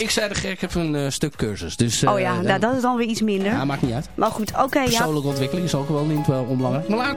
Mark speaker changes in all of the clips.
Speaker 1: ik zei de gek, ik heb een stuk cursus. Dus,
Speaker 2: oh ja, nou, dat is dan weer iets minder.
Speaker 1: Ja, maakt niet uit.
Speaker 2: Maar goed, oké. Okay,
Speaker 1: Persoonlijke ja. ontwikkeling is ook wel niet wel onbelangrijk. Maar laat...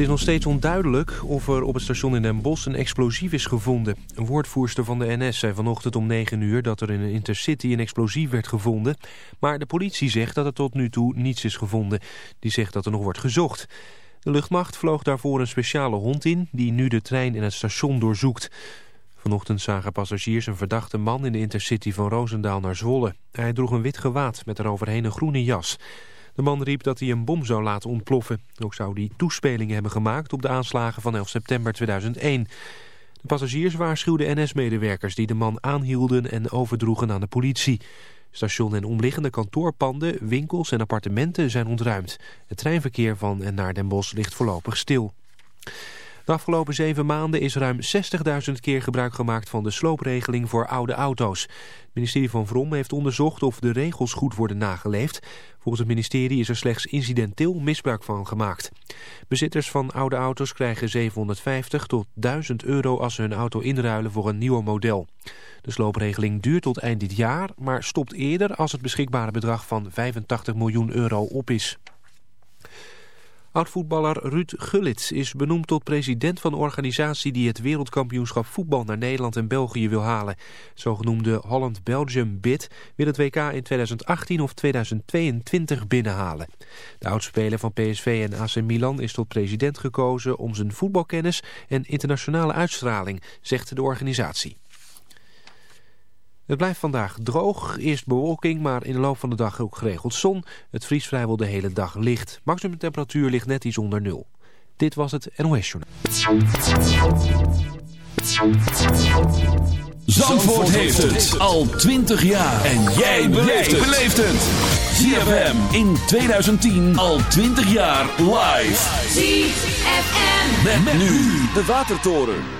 Speaker 3: Het is nog steeds onduidelijk of er op het station in Den Bosch een explosief is gevonden. Een woordvoerster van de NS zei vanochtend om 9 uur dat er in een intercity een explosief werd gevonden. Maar de politie zegt dat er tot nu toe niets is gevonden. Die zegt dat er nog wordt gezocht. De luchtmacht vloog daarvoor een speciale hond in die nu de trein en het station doorzoekt. Vanochtend zagen passagiers een verdachte man in de intercity van Roosendaal naar Zwolle. Hij droeg een wit gewaad met eroverheen een groene jas. De man riep dat hij een bom zou laten ontploffen. Ook zou hij toespelingen hebben gemaakt op de aanslagen van 11 september 2001. De passagiers waarschuwden NS-medewerkers die de man aanhielden en overdroegen aan de politie. Station en omliggende kantoorpanden, winkels en appartementen zijn ontruimd. Het treinverkeer van en naar Den Bosch ligt voorlopig stil. De afgelopen zeven maanden is ruim 60.000 keer gebruik gemaakt van de sloopregeling voor oude auto's. Het ministerie van Vrom heeft onderzocht of de regels goed worden nageleefd. Volgens het ministerie is er slechts incidenteel misbruik van gemaakt. Bezitters van oude auto's krijgen 750 tot 1000 euro als ze hun auto inruilen voor een nieuwer model. De sloopregeling duurt tot eind dit jaar, maar stopt eerder als het beschikbare bedrag van 85 miljoen euro op is. Oudvoetballer Ruud Gullit is benoemd tot president van de organisatie die het wereldkampioenschap voetbal naar Nederland en België wil halen. Zogenoemde Holland-Belgium bid wil het WK in 2018 of 2022 binnenhalen. De oudspeler van PSV en AC Milan is tot president gekozen om zijn voetbalkennis en internationale uitstraling, zegt de organisatie. Het blijft vandaag droog. Eerst bewolking, maar in de loop van de dag ook geregeld zon. Het vriest vrijwel de hele dag licht. Maximum temperatuur ligt net iets onder nul. Dit was het NOS Journal.
Speaker 4: Zandvoort heeft het al 20 jaar. En jij beleeft het. ZFM in 2010 al 20 jaar live.
Speaker 5: ZFM.
Speaker 4: Met, nu de Watertoren.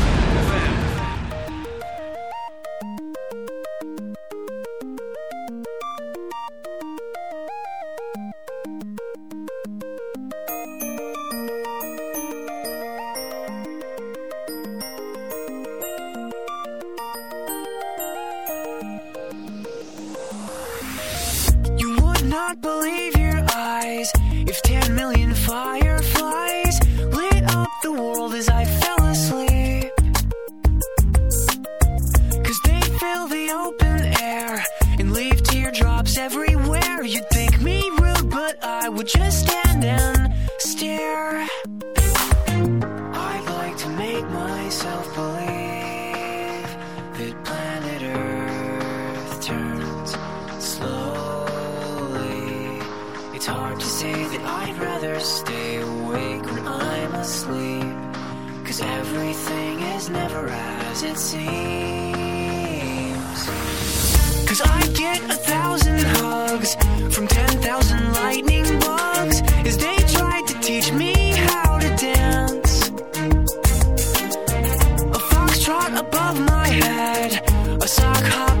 Speaker 6: Above my head, a sock hop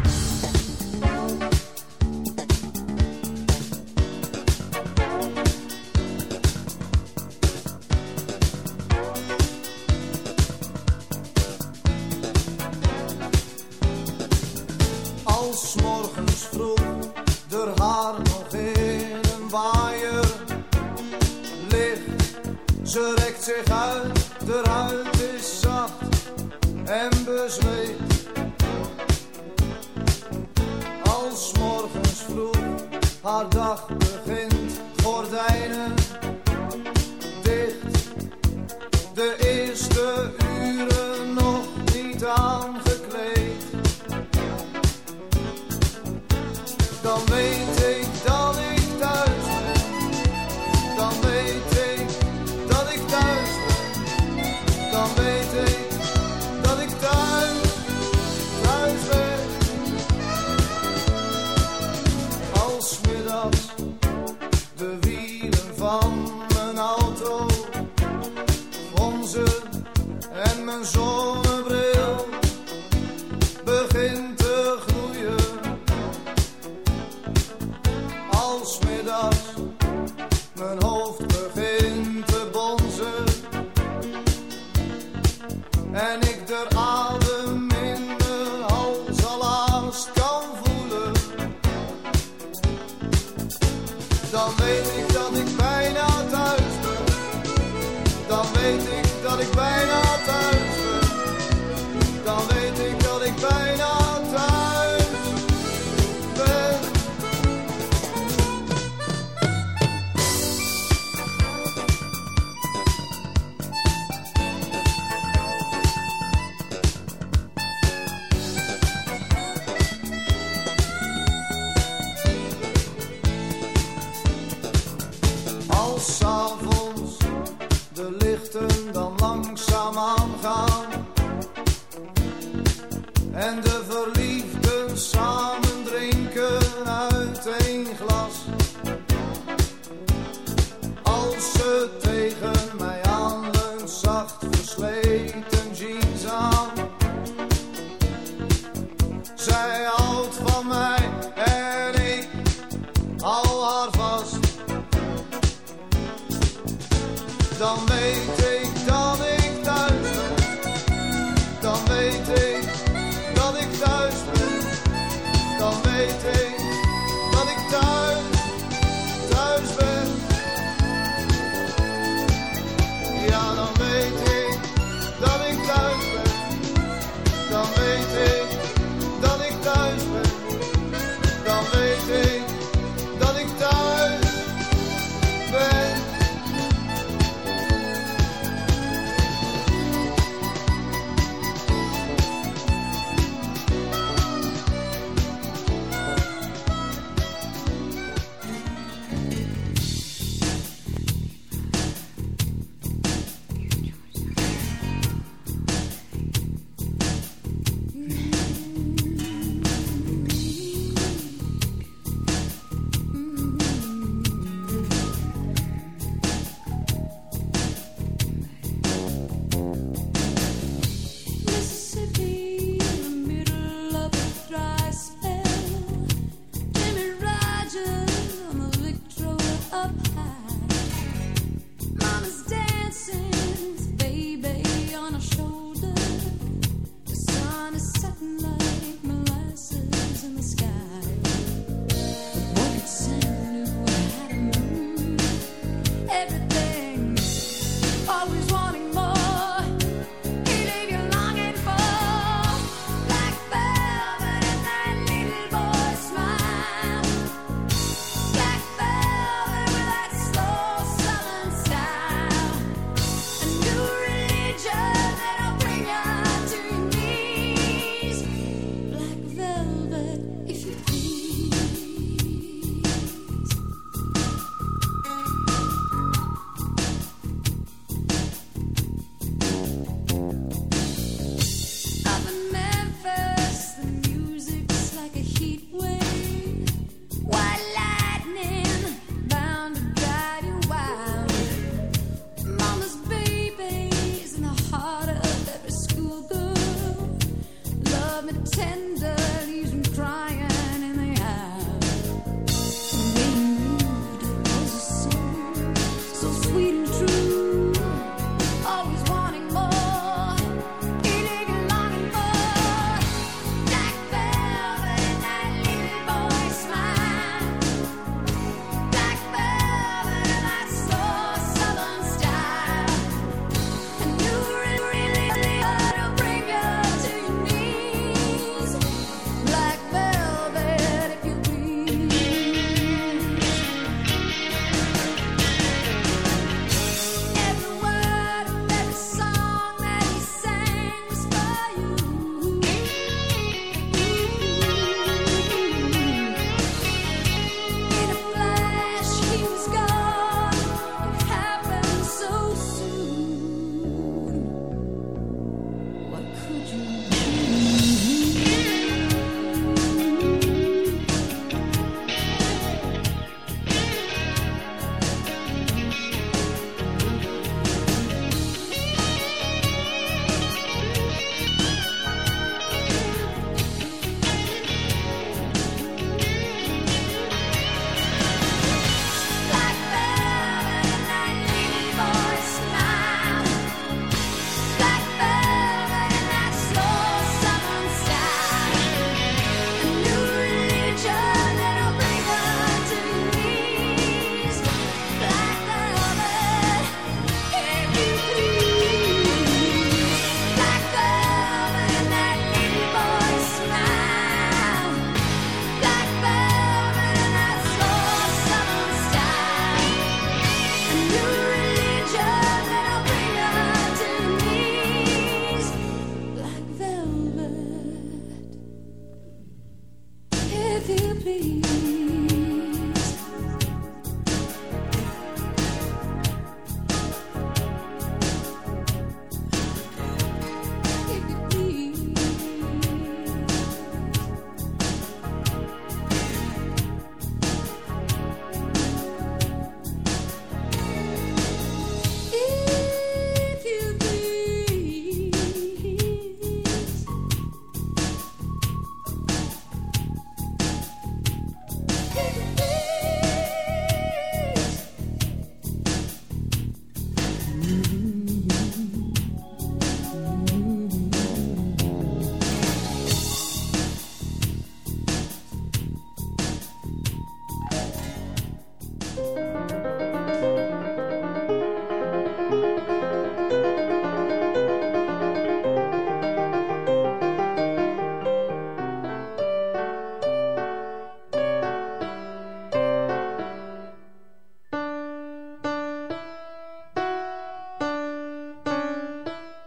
Speaker 7: dan weet ik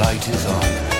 Speaker 8: light is on.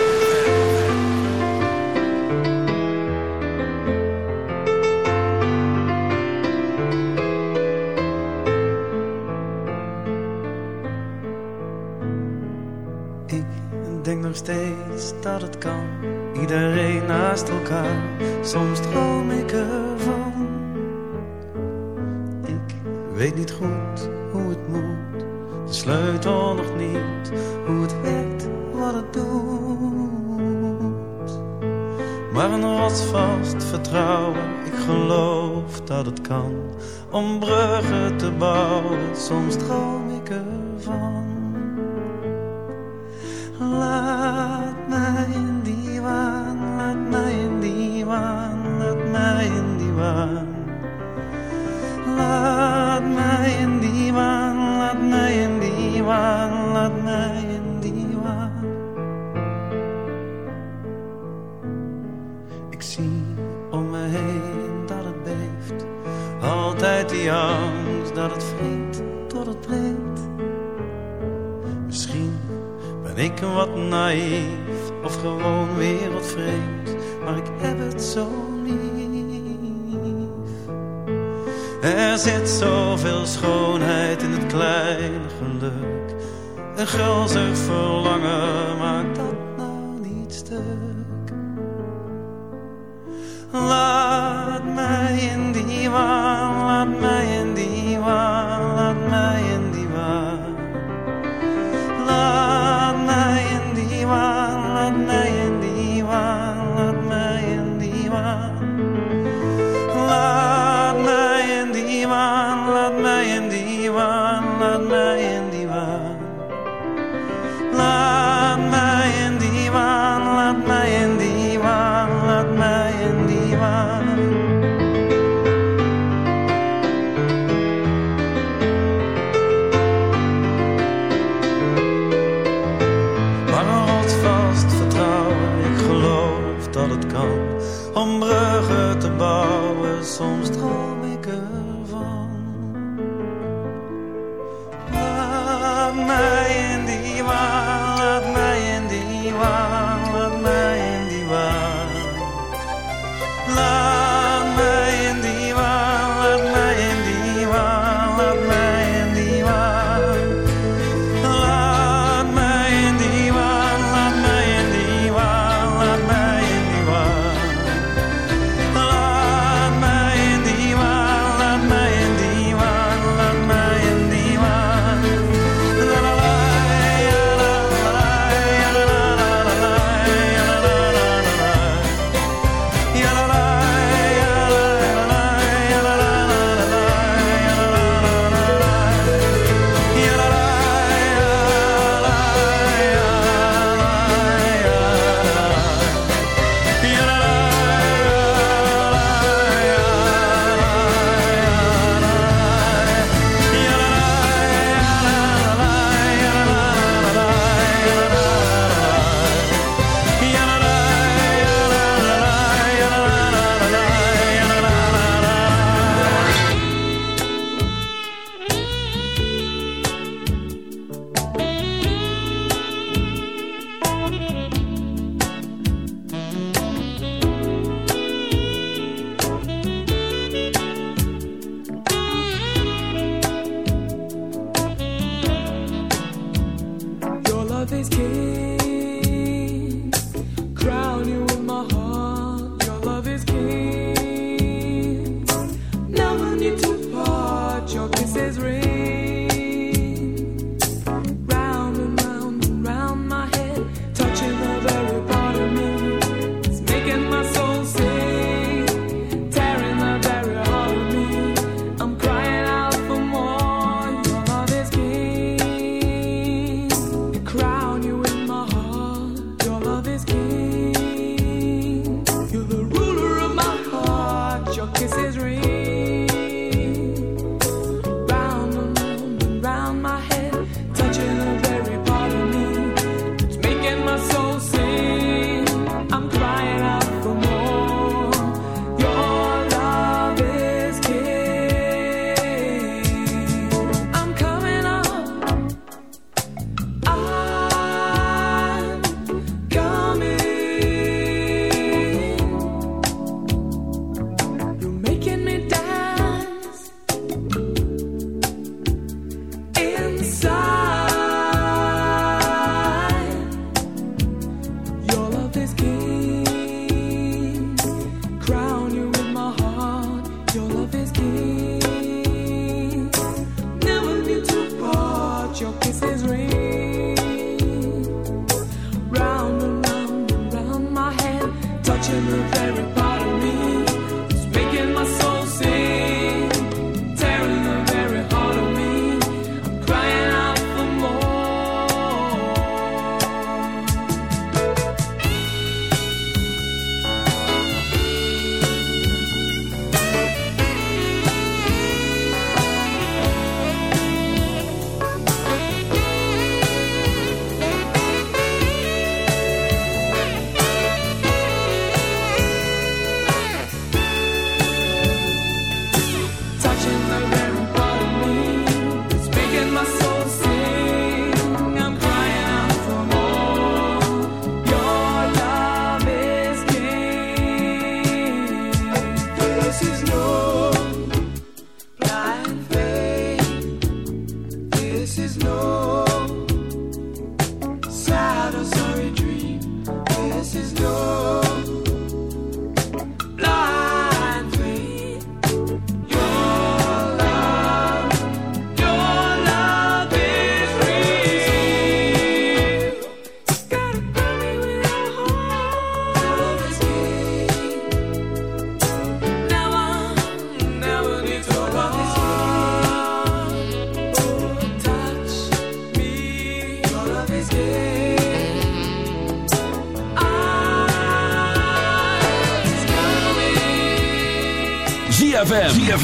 Speaker 9: Señor.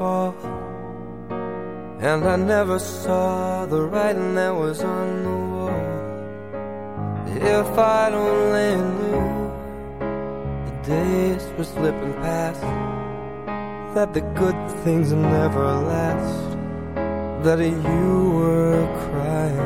Speaker 10: fall. And I never saw the writing that was on the wall. If I only knew the days were slipping past, that the good things never last, that you were crying.